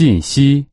信息。